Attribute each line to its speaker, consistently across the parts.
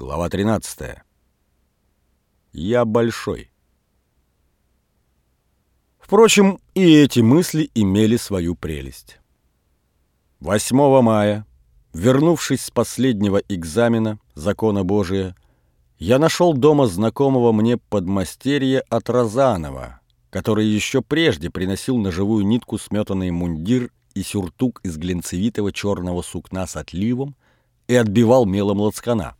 Speaker 1: Глава 13. Я большой. Впрочем, и эти мысли имели свою прелесть. 8 мая, вернувшись с последнего экзамена закона Божия, я нашел дома знакомого мне подмастерья от Розанова, который еще прежде приносил на живую нитку сметанный мундир и сюртук из глинцевитого черного сукна с отливом и отбивал мелом лацкана.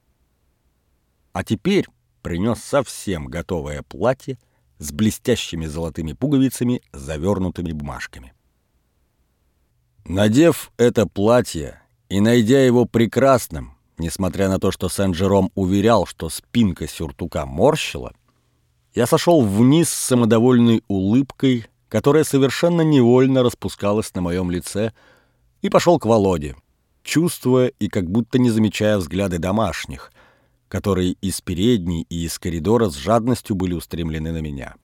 Speaker 1: А теперь принес совсем готовое платье с блестящими золотыми пуговицами, завернутыми бумажками. Надев это платье и найдя его прекрасным, несмотря на то, что Сен-Жером уверял, что спинка сюртука морщила, я сошел вниз с самодовольной улыбкой, которая совершенно невольно распускалась на моем лице, и пошел к Володе, чувствуя и как будто не замечая взгляды домашних, которые из передней и из коридора с жадностью были устремлены на меня.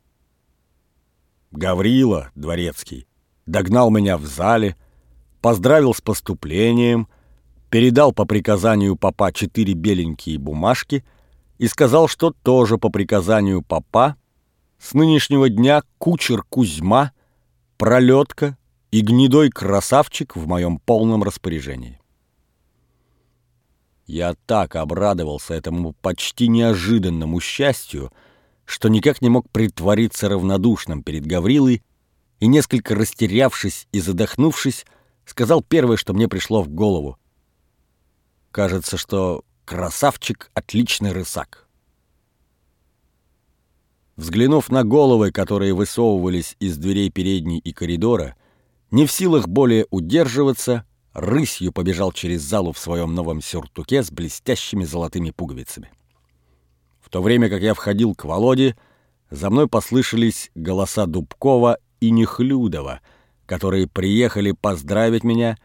Speaker 1: Гаврила, дворецкий, догнал меня в зале, поздравил с поступлением, передал по приказанию папа четыре беленькие бумажки и сказал, что тоже по приказанию папа с нынешнего дня кучер Кузьма, пролетка и гнедой красавчик в моем полном распоряжении. Я так обрадовался этому почти неожиданному счастью, что никак не мог притвориться равнодушным перед Гаврилой и, несколько растерявшись и задохнувшись, сказал первое, что мне пришло в голову. Кажется, что красавчик — отличный рысак. Взглянув на головы, которые высовывались из дверей передней и коридора, не в силах более удерживаться, рысью побежал через залу в своем новом сюртуке с блестящими золотыми пуговицами. В то время как я входил к Володе, за мной послышались голоса Дубкова и Нехлюдова, которые приехали поздравить меня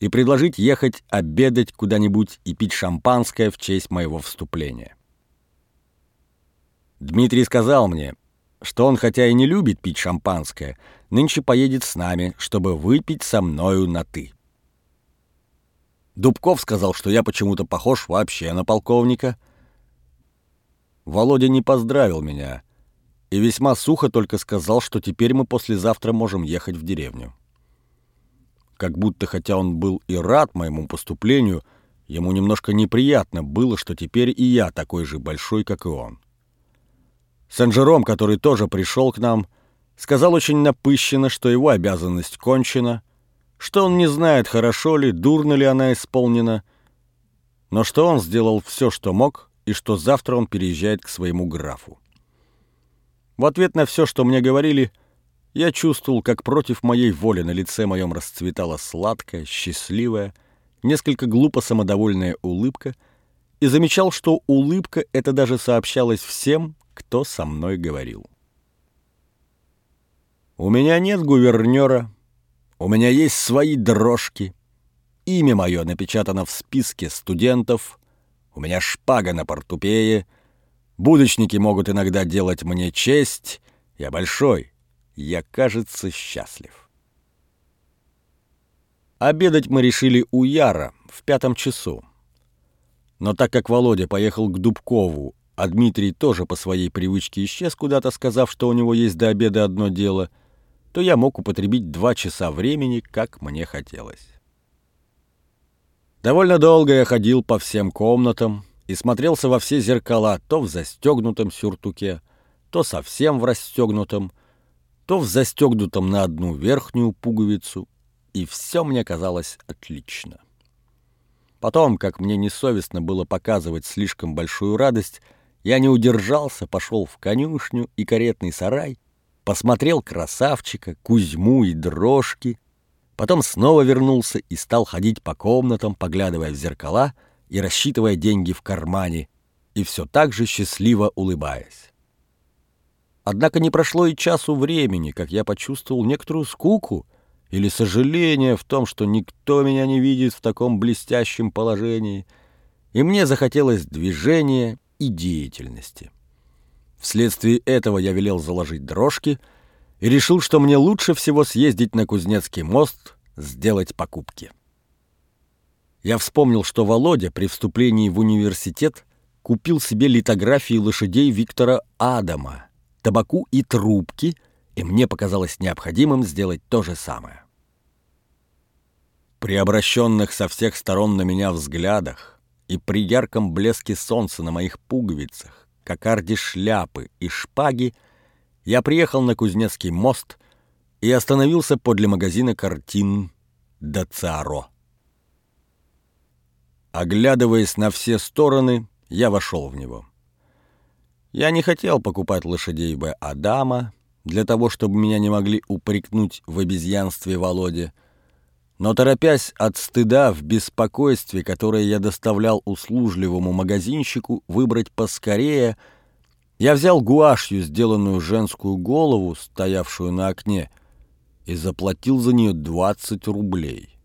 Speaker 1: и предложить ехать обедать куда-нибудь и пить шампанское в честь моего вступления. Дмитрий сказал мне, что он хотя и не любит пить шампанское, нынче поедет с нами, чтобы выпить со мною на «ты». Дубков сказал, что я почему-то похож вообще на полковника. Володя не поздравил меня и весьма сухо только сказал, что теперь мы послезавтра можем ехать в деревню. Как будто, хотя он был и рад моему поступлению, ему немножко неприятно было, что теперь и я такой же большой, как и он. Сен-Жером, который тоже пришел к нам, сказал очень напыщенно, что его обязанность кончена — что он не знает, хорошо ли, дурно ли она исполнена, но что он сделал все, что мог, и что завтра он переезжает к своему графу. В ответ на все, что мне говорили, я чувствовал, как против моей воли на лице моем расцветала сладкая, счастливая, несколько глупо самодовольная улыбка, и замечал, что улыбка эта даже сообщалась всем, кто со мной говорил. У меня нет гувернера, у меня есть свои дрожки. Имя мое напечатано в списке студентов. У меня шпага на портупее. Будочники могут иногда делать мне честь. Я большой. Я, кажется, счастлив. Обедать мы решили у Яра в пятом часу. Но так как Володя поехал к Дубкову, а Дмитрий тоже по своей привычке исчез куда-то, сказав, что у него есть до обеда одно дело — то я мог употребить два часа времени, как мне хотелось. Довольно долго я ходил по всем комнатам и смотрелся во все зеркала, то в застегнутом сюртуке, то совсем в расстегнутом, то в застегнутом на одну верхнюю пуговицу, и все мне казалось отлично. Потом, как мне несовестно было показывать слишком большую радость, я не удержался, пошел в конюшню и каретный сарай посмотрел красавчика, Кузьму и дрожки, потом снова вернулся и стал ходить по комнатам, поглядывая в зеркала и рассчитывая деньги в кармане, и все так же счастливо улыбаясь. Однако не прошло и часу времени, как я почувствовал некоторую скуку или сожаление в том, что никто меня не видит в таком блестящем положении, и мне захотелось движения и деятельности. Вследствие этого я велел заложить дрожки и решил, что мне лучше всего съездить на Кузнецкий мост, сделать покупки. Я вспомнил, что Володя при вступлении в университет купил себе литографии лошадей Виктора Адама, табаку и трубки, и мне показалось необходимым сделать то же самое. При обращенных со всех сторон на меня взглядах и при ярком блеске солнца на моих пуговицах, кокарде шляпы и шпаги, я приехал на Кузнецкий мост и остановился подле магазина картин «Дацаро». Оглядываясь на все стороны, я вошел в него. Я не хотел покупать лошадей Б. Адама для того, чтобы меня не могли упрекнуть в обезьянстве Володе, но, торопясь от стыда в беспокойстве, которое я доставлял услужливому магазинщику, выбрать поскорее, я взял гуашью сделанную женскую голову, стоявшую на окне, и заплатил за нее 20 рублей.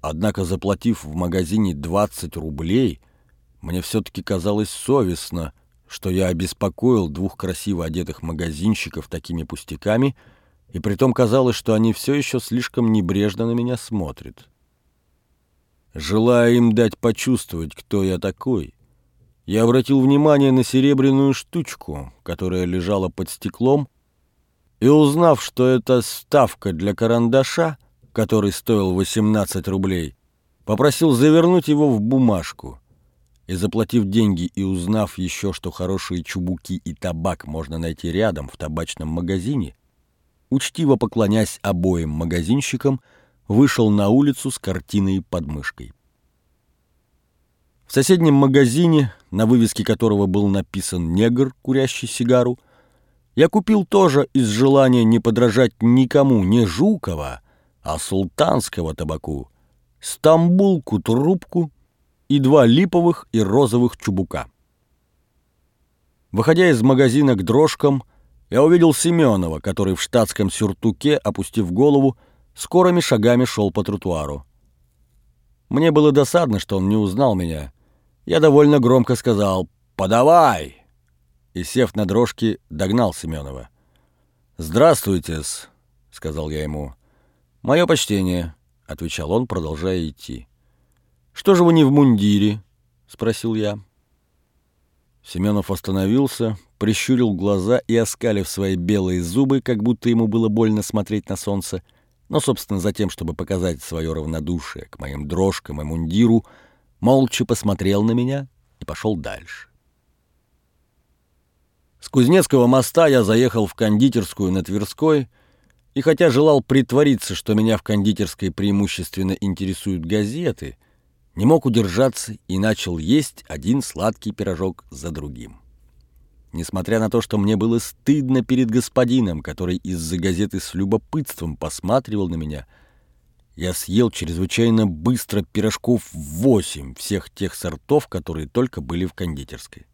Speaker 1: Однако, заплатив в магазине 20 рублей, мне все-таки казалось совестно, что я обеспокоил двух красиво одетых магазинщиков такими пустяками — и притом казалось, что они все еще слишком небрежно на меня смотрят. Желая им дать почувствовать, кто я такой, я обратил внимание на серебряную штучку, которая лежала под стеклом, и узнав, что это ставка для карандаша, который стоил 18 рублей, попросил завернуть его в бумажку. И заплатив деньги и узнав еще, что хорошие чубуки и табак можно найти рядом в табачном магазине, учтиво поклонясь обоим магазинщикам, вышел на улицу с картиной под мышкой. В соседнем магазине, на вывеске которого был написан «негр, курящий сигару», я купил тоже из желания не подражать никому не Жукова, а султанского табаку, стамбулку трубку и два липовых и розовых чубука. Выходя из магазина к дрожкам, я увидел Семенова, который в штатском сюртуке, опустив голову, скорыми шагами шел по тротуару. Мне было досадно, что он не узнал меня. Я довольно громко сказал «Подавай!» и, сев на дрожки, догнал Семенова. «Здравствуйте-с», — сказал я ему. «Мое почтение», — отвечал он, продолжая идти. «Что же вы не в мундире?» — спросил я. Семенов остановился, прищурил глаза и, оскалив свои белые зубы, как будто ему было больно смотреть на солнце, но, собственно, за тем, чтобы показать свое равнодушие к моим дрожкам и мундиру, молча посмотрел на меня и пошел дальше. С Кузнецкого моста я заехал в кондитерскую на Тверской, и хотя желал притвориться, что меня в кондитерской преимущественно интересуют газеты, не мог удержаться и начал есть один сладкий пирожок за другим. Несмотря на то, что мне было стыдно перед господином, который из-за газеты с любопытством посматривал на меня, я съел чрезвычайно быстро пирожков восемь всех тех сортов, которые только были в кондитерской.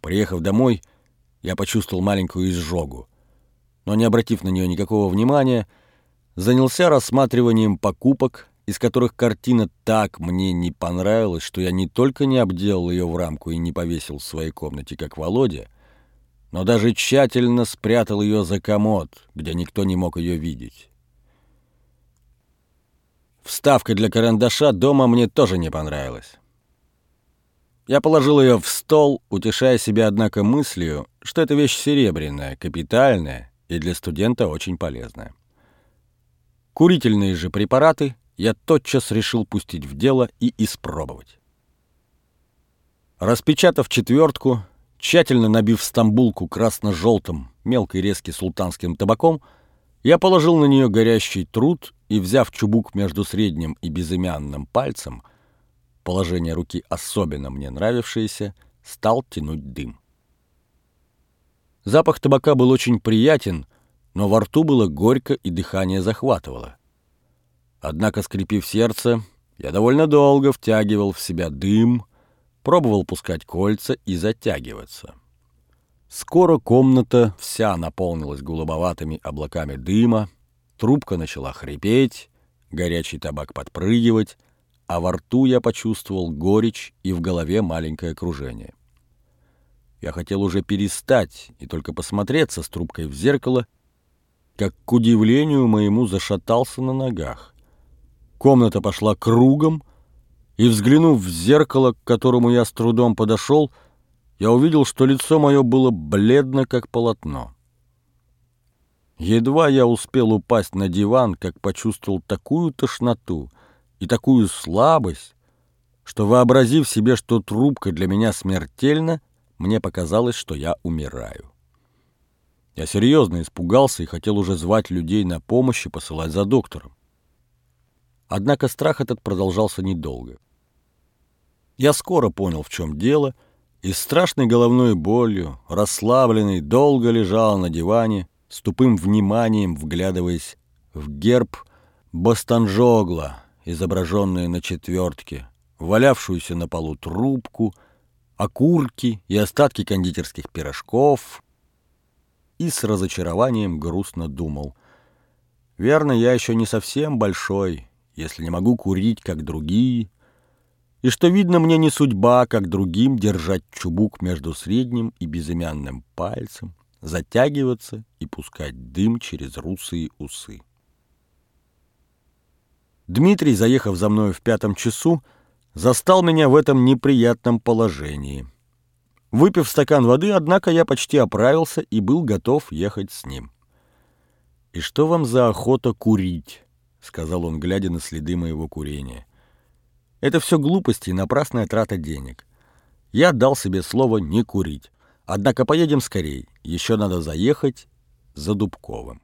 Speaker 1: Приехав домой, я почувствовал маленькую изжогу, но, не обратив на нее никакого внимания, занялся рассматриванием покупок из которых картина так мне не понравилась, что я не только не обделал ее в рамку и не повесил в своей комнате, как Володя, но даже тщательно спрятал ее за комод, где никто не мог ее видеть. Вставка для карандаша дома мне тоже не понравилась. Я положил ее в стол, утешая себя, однако, мыслью, что эта вещь серебряная, капитальная и для студента очень полезная. Курительные же препараты — я тотчас решил пустить в дело и испробовать. Распечатав четвертку, тщательно набив стамбулку красно-желтым, мелкой резки султанским табаком, я положил на нее горящий труд и, взяв чубук между средним и безымянным пальцем, положение руки особенно мне нравившееся, стал тянуть дым. Запах табака был очень приятен, но во рту было горько и дыхание захватывало. Однако, скрипив сердце, я довольно долго втягивал в себя дым, пробовал пускать кольца и затягиваться. Скоро комната вся наполнилась голубоватыми облаками дыма, трубка начала хрипеть, горячий табак подпрыгивать, а во рту я почувствовал горечь и в голове маленькое кружение. Я хотел уже перестать и только посмотреться с трубкой в зеркало, как, к удивлению моему, зашатался на ногах. Комната пошла кругом, и, взглянув в зеркало, к которому я с трудом подошел, я увидел, что лицо мое было бледно, как полотно. Едва я успел упасть на диван, как почувствовал такую тошноту и такую слабость, что, вообразив себе, что трубка для меня смертельна, мне показалось, что я умираю. Я серьезно испугался и хотел уже звать людей на помощь и посылать за доктором. Однако страх этот продолжался недолго. Я скоро понял, в чем дело, и с страшной головной болью, расслабленный, долго лежал на диване, с тупым вниманием вглядываясь в герб Бостанжогла, изображенный на четвертке, валявшуюся на полу трубку, окурки и остатки кондитерских пирожков, и с разочарованием грустно думал. Верно, я еще не совсем большой, если не могу курить, как другие, и что, видно, мне не судьба, как другим, держать чубук между средним и безымянным пальцем, затягиваться и пускать дым через русые усы. Дмитрий, заехав за мной в пятом часу, застал меня в этом неприятном положении. Выпив стакан воды, однако, я почти оправился и был готов ехать с ним. «И что вам за охота курить?» — сказал он, глядя на следы моего курения. Это все глупости и напрасная трата денег. Я дал себе слово не курить. Однако поедем скорей. Еще надо заехать за Дубковым.